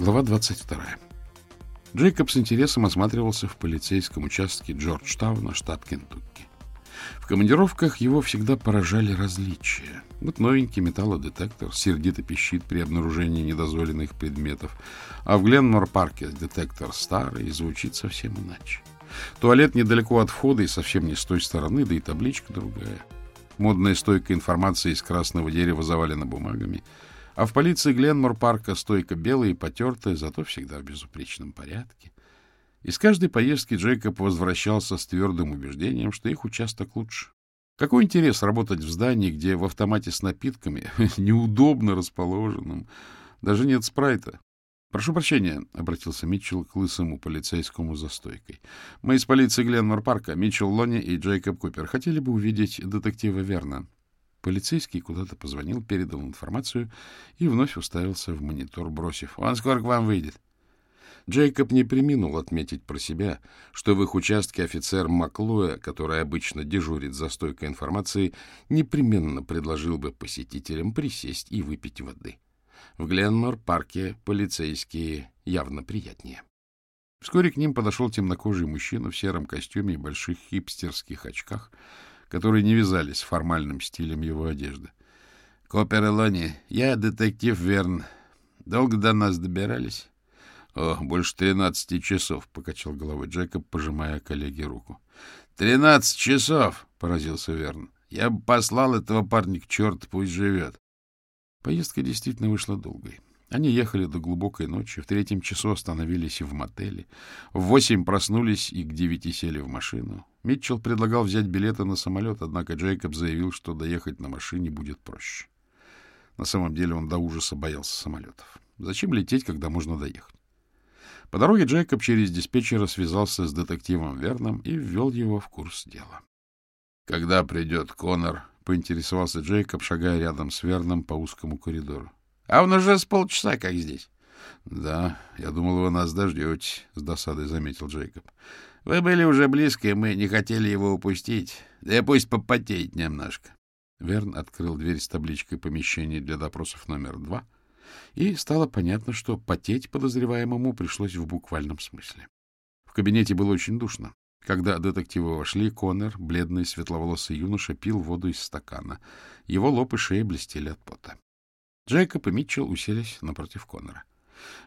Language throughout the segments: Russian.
Глава 22. Джейкоб с интересом осматривался в полицейском участке Джорджтауна, штат Кентукки. В командировках его всегда поражали различия. Вот новенький металлодетектор сердито пищит при обнаружении недозволенных предметов, а в Гленмор-парке детектор старый и звучит совсем иначе. Туалет недалеко от входа и совсем не с той стороны, да и табличка другая. Модная стойка информации из красного дерева завалена бумагами — а в полиции Гленмор-парка стойка белая и потертая, зато всегда в безупречном порядке. Из каждой поездки Джейкоб возвращался с твердым убеждением, что их участок лучше. Какой интерес работать в здании, где в автомате с напитками, неудобно расположенном, даже нет спрайта? — Прошу прощения, — обратился Митчелл к лысому полицейскому за стойкой. — Мы из полиции Гленмор-парка, Митчелл Лони и Джейкоб Купер. Хотели бы увидеть детектива Верна. Полицейский куда-то позвонил, передал информацию и вновь уставился в монитор, бросив. — Он скоро к вам выйдет. Джейкоб не приминул отметить про себя, что в их участке офицер Маклоя, который обычно дежурит за стойкой информации, непременно предложил бы посетителям присесть и выпить воды. В Гленмор-парке полицейские явно приятнее. Вскоре к ним подошел темнокожий мужчина в сером костюме и больших хипстерских очках — которые не вязались формальным стилем его одежды. — Копер Элони, я детектив Верн. Долго до нас добирались? — О, больше тринадцати часов, — покачал головой Джекоб, пожимая коллеге руку. — Тринадцать часов! — поразился Верн. — Я бы послал этого парня к черту, пусть живет. Поездка действительно вышла долгой. Они ехали до глубокой ночи, в третьем часу остановились в мотеле, в восемь проснулись и к девяти сели в машину. Митчелл предлагал взять билеты на самолет, однако Джейкоб заявил, что доехать на машине будет проще. На самом деле он до ужаса боялся самолетов. Зачем лететь, когда можно доехать? По дороге Джейкоб через диспетчера связался с детективом Верном и ввел его в курс дела. — Когда придет Конор? — поинтересовался Джейкоб, шагая рядом с Верном по узкому коридору. А он уже с полчаса как здесь. — Да, я думал, вы нас дождетесь, — с досадой заметил Джейкоб. — Вы были уже близко, и мы не хотели его упустить. Да и пусть попотеет немножко. Верн открыл дверь с табличкой помещения для допросов номер два, и стало понятно, что потеть подозреваемому пришлось в буквальном смысле. В кабинете было очень душно. Когда детективы вошли, Коннор, бледный светловолосый юноша, пил воду из стакана. Его лоб и шея блестели от пота. Джейкоб и Митчелл уселись напротив Коннора.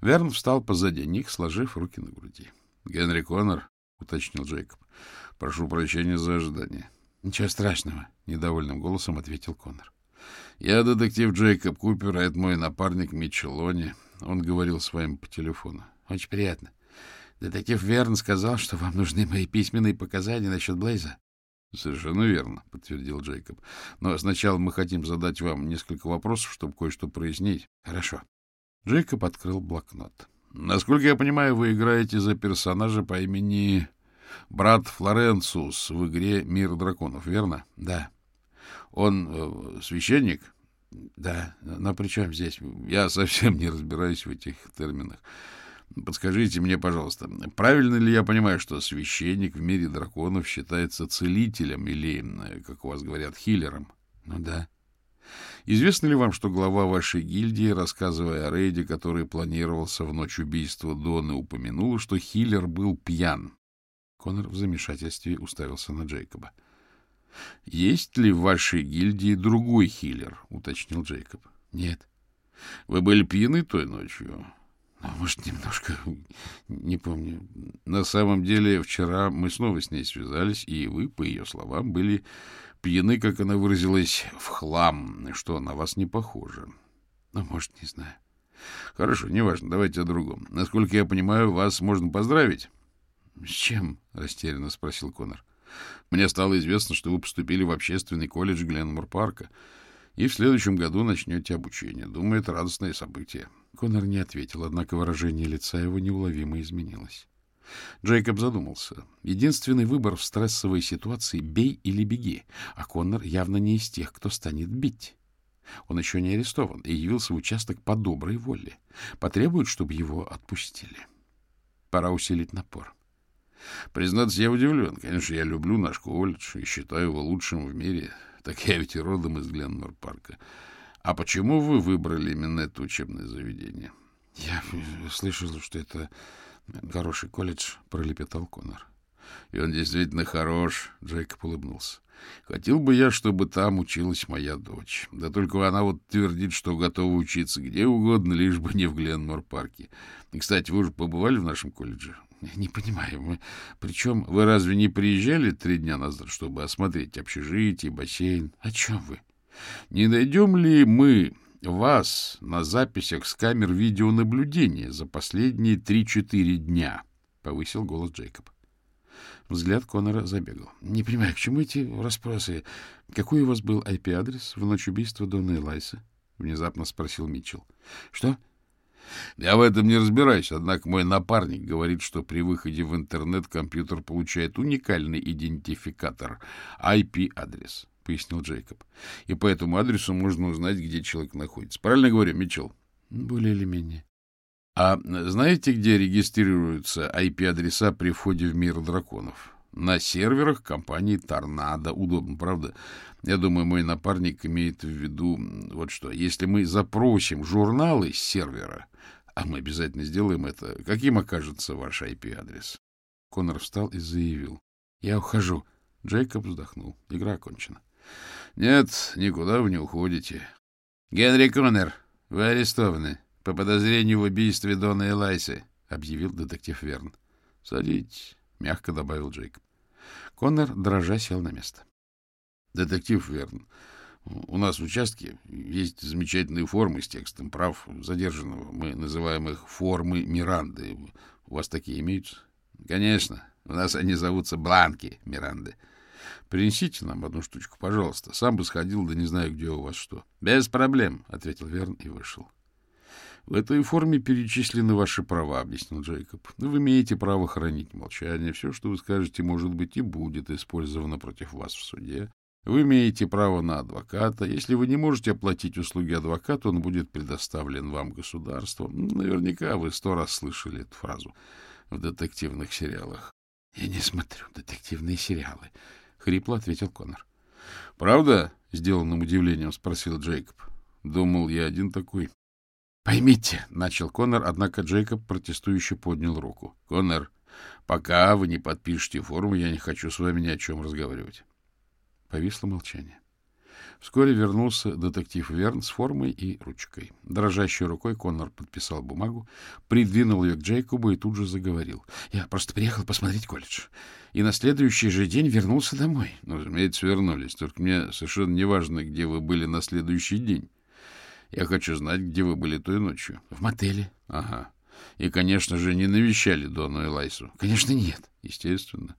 Верн встал позади них, сложив руки на груди. — Генри Коннор, — уточнил Джейкоб, — прошу прощения за ожидание. — Ничего страшного, — недовольным голосом ответил Коннор. — Я детектив Джейкоб Купер, а это мой напарник Митчелл Лони. Он говорил с вами по телефону. — Очень приятно. Детектив Верн сказал, что вам нужны мои письменные показания насчет Блейза. — Совершенно верно, — подтвердил Джейкоб. — Но сначала мы хотим задать вам несколько вопросов, чтобы кое-что прояснить. — Хорошо. Джейкоб открыл блокнот. — Насколько я понимаю, вы играете за персонажа по имени брат Флоренцус в игре «Мир драконов», верно? — Да. — Он э, священник? — Да. Но при чем здесь? Я совсем не разбираюсь в этих терминах. Подскажите мне, пожалуйста, правильно ли я понимаю, что священник в мире драконов считается целителем или, как у вас говорят, хиллером? Ну да. Известно ли вам, что глава вашей гильдии, рассказывая о рейде, который планировался в ночь убийства Доны, упомянула, что хиллер был пьян? Конор в замешательстве уставился на Джейкоба. — Есть ли в вашей гильдии другой хиллер? — уточнил Джейкоб. — Нет. — Вы были пьяны той ночью? Ну, может, немножко... Не помню. На самом деле, вчера мы снова с ней связались, и вы, по ее словам, были пьяны, как она выразилась, в хлам, что на вас не похоже. Ну, может, не знаю. Хорошо, неважно, давайте о другом. Насколько я понимаю, вас можно поздравить? — С чем? — растерянно спросил Конор. — Мне стало известно, что вы поступили в общественный колледж Гленмор-парка и в следующем году начнете обучение. Думаю, это радостное событие. — Конор не ответил, однако выражение лица его неуловимо изменилось. Джейкоб задумался. Единственный выбор в стрессовой ситуации — бей или беги, а Коннор явно не из тех, кто станет бить. Он еще не арестован и явился в участок по доброй воле. Потребует, чтобы его отпустили. Пора усилить напор. Признаться, я удивлен. Конечно, я люблю наш колледж и считаю его лучшим в мире. Так я ведь и родом из Гленмор-парка. А почему вы выбрали именно это учебное заведение? — Я слышал, что это хороший колледж, — пролепетал Конор. — И он действительно хорош, — Джейкоб улыбнулся. — Хотел бы я, чтобы там училась моя дочь. Да только она вот твердит, что готова учиться где угодно, лишь бы не в Гленмор-парке. Кстати, вы уже побывали в нашем колледже? — Не понимаю. Мы... Причем вы разве не приезжали три дня назад, чтобы осмотреть общежитие, бассейн? О чем вы? Не найдем ли мы вас на записях с камер видеонаблюдения за последние три-четыре дня? — повысил голос Джейкоб. Взгляд Конора забегал. — Не понимаю, к чему эти расспросы? Какой у вас был IP-адрес в ночь убийства Дона Элайса? — внезапно спросил Митчелл. — Что? — Я в этом не разбираюсь, однако мой напарник говорит, что при выходе в интернет компьютер получает уникальный идентификатор — IP-адрес, — пояснил Джейкоб. — И по этому адресу можно узнать, где человек находится. Правильно говорю, Митчелл? — Более или менее. А знаете, где регистрируются IP-адреса при входе в мир драконов? На серверах компании Торнадо. Удобно, правда? Я думаю, мой напарник имеет в виду вот что. Если мы запросим журналы с сервера, а мы обязательно сделаем это, каким окажется ваш IP-адрес? Конор встал и заявил. Я ухожу. Джейкоб вздохнул. Игра окончена. Нет, никуда вы не уходите. Генри Коннор, вы арестованы по подозрению в убийстве Дона Элайсы, — объявил детектив Верн. — Садитесь, — мягко добавил Джейкоб. Коннор, дрожа, сел на место. — Детектив Верн, у нас в участке есть замечательные формы с текстом прав задержанного. Мы называем их формы Миранды. У вас такие имеются? — Конечно. У нас они зовутся бланки Миранды. Принесите нам одну штучку, пожалуйста. Сам бы сходил, да не знаю, где у вас что. — Без проблем, — ответил Верн и вышел. — в этой форме перечислены ваши права, — объяснил Джейкоб. Вы имеете право хранить молчание. Все, что вы скажете, может быть и будет использовано против вас в суде. Вы имеете право на адвоката. Если вы не можете оплатить услуги адвоката, он будет предоставлен вам государством. Наверняка вы сто раз слышали эту фразу в детективных сериалах. — Я не смотрю детективные сериалы, — хрипло ответил Конор. — Правда? — сделанным удивлением спросил Джейкоб. — Думал, я один такой. — Поймите, — начал Конор, однако Джейкоб протестующе поднял руку. — Конор, пока вы не подпишете форму, я не хочу с вами ни о чем разговаривать. Повисло молчание. Вскоре вернулся детектив Верн с формой и ручкой. Дрожащей рукой Коннор подписал бумагу, придвинул ее к Джейкобу и тут же заговорил. — Я просто приехал посмотреть колледж. И на следующий же день вернулся домой. — Ну, разумеется, вернулись. Только мне совершенно не важно, где вы были на следующий день. Я хочу знать, где вы были той ночью. — В мотеле. — Ага. И, конечно же, не навещали Дону Элайсу. — Конечно, нет. — Естественно.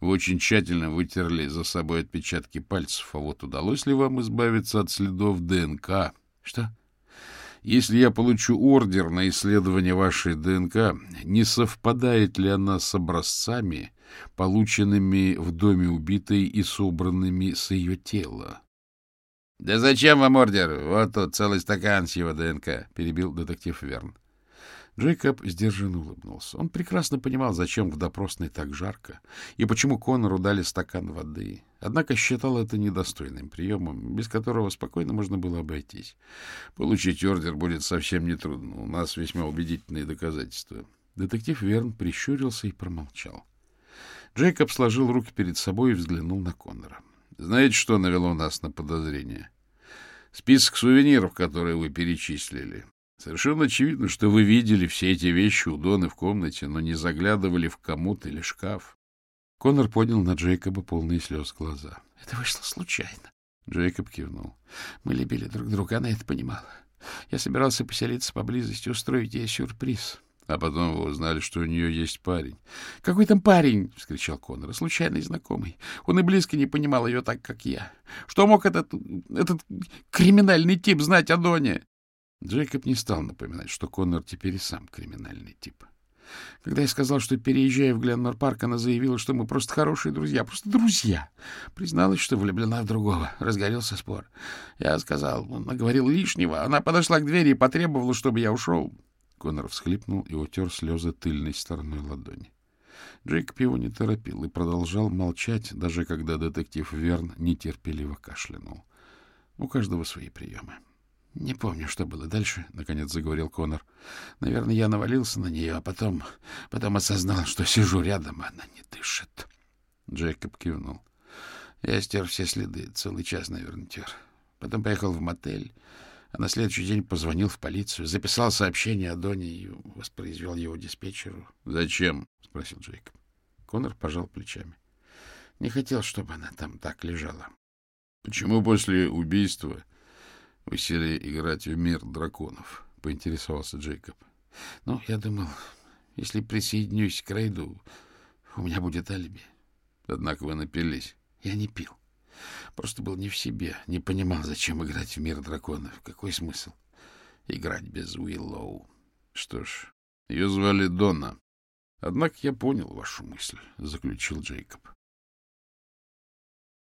Вы очень тщательно вытерли за собой отпечатки пальцев. А вот удалось ли вам избавиться от следов ДНК? — Что? — Если я получу ордер на исследование вашей ДНК, не совпадает ли она с образцами, полученными в доме убитой и собранными с ее тела? — Да зачем вам ордер? Вот тут целый стакан с его ДНК, — перебил детектив Верн. Джейкоб сдержанно улыбнулся. Он прекрасно понимал, зачем в допросной так жарко и почему Конору дали стакан воды. Однако считал это недостойным приемом, без которого спокойно можно было обойтись. Получить ордер будет совсем нетрудно. У нас весьма убедительные доказательства. Детектив Верн прищурился и промолчал. Джейкоб сложил руки перед собой и взглянул на Конора. Знаете, что навело нас на подозрение? Список сувениров, которые вы перечислили. Совершенно очевидно, что вы видели все эти вещи у Доны в комнате, но не заглядывали в комод или шкаф. Конор поднял на Джейкоба полные слез глаза. — Это вышло случайно. Джейкоб кивнул. — Мы любили друг друга, она это понимала. Я собирался поселиться поблизости, устроить ей сюрприз. А потом вы узнали, что у нее есть парень. — Какой там парень? — вскричал Коннор. — Случайный знакомый. Он и близко не понимал ее так, как я. Что мог этот, этот криминальный тип знать о Доне? Джейкоб не стал напоминать, что Коннор теперь и сам криминальный тип. Когда я сказал, что переезжаю в Гленмор-парк, она заявила, что мы просто хорошие друзья, просто друзья. Призналась, что влюблена в другого. Разгорелся спор. Я сказал, наговорил лишнего. Она подошла к двери и потребовала, чтобы я ушел. Конор всхлипнул и утер слезы тыльной стороной ладони. Джейкоб его не торопил и продолжал молчать, даже когда детектив Верн нетерпеливо кашлянул. У каждого свои приемы. — Не помню, что было дальше, — наконец заговорил Конор. — Наверное, я навалился на нее, а потом... потом осознал, что сижу рядом, а она не дышит. Джейкоб кивнул. Я стер все следы, целый час, наверное, тер. Потом поехал в мотель, а на следующий день позвонил в полицию, записал сообщение о Доне и воспроизвел его диспетчеру. — Зачем? — спросил Джейкоб. Конор пожал плечами. Не хотел, чтобы она там так лежала. — Почему после убийства вы сели играть в мир драконов? — поинтересовался Джейкоб. — Ну, я думал, если присоединюсь к рейду, у меня будет алиби. Однако вы напились. Я не пил. Просто был не в себе, не понимал, зачем играть в мир драконов. Какой смысл играть без Уиллоу? Что ж, ее звали Дона. Однако я понял вашу мысль, — заключил Джейкоб.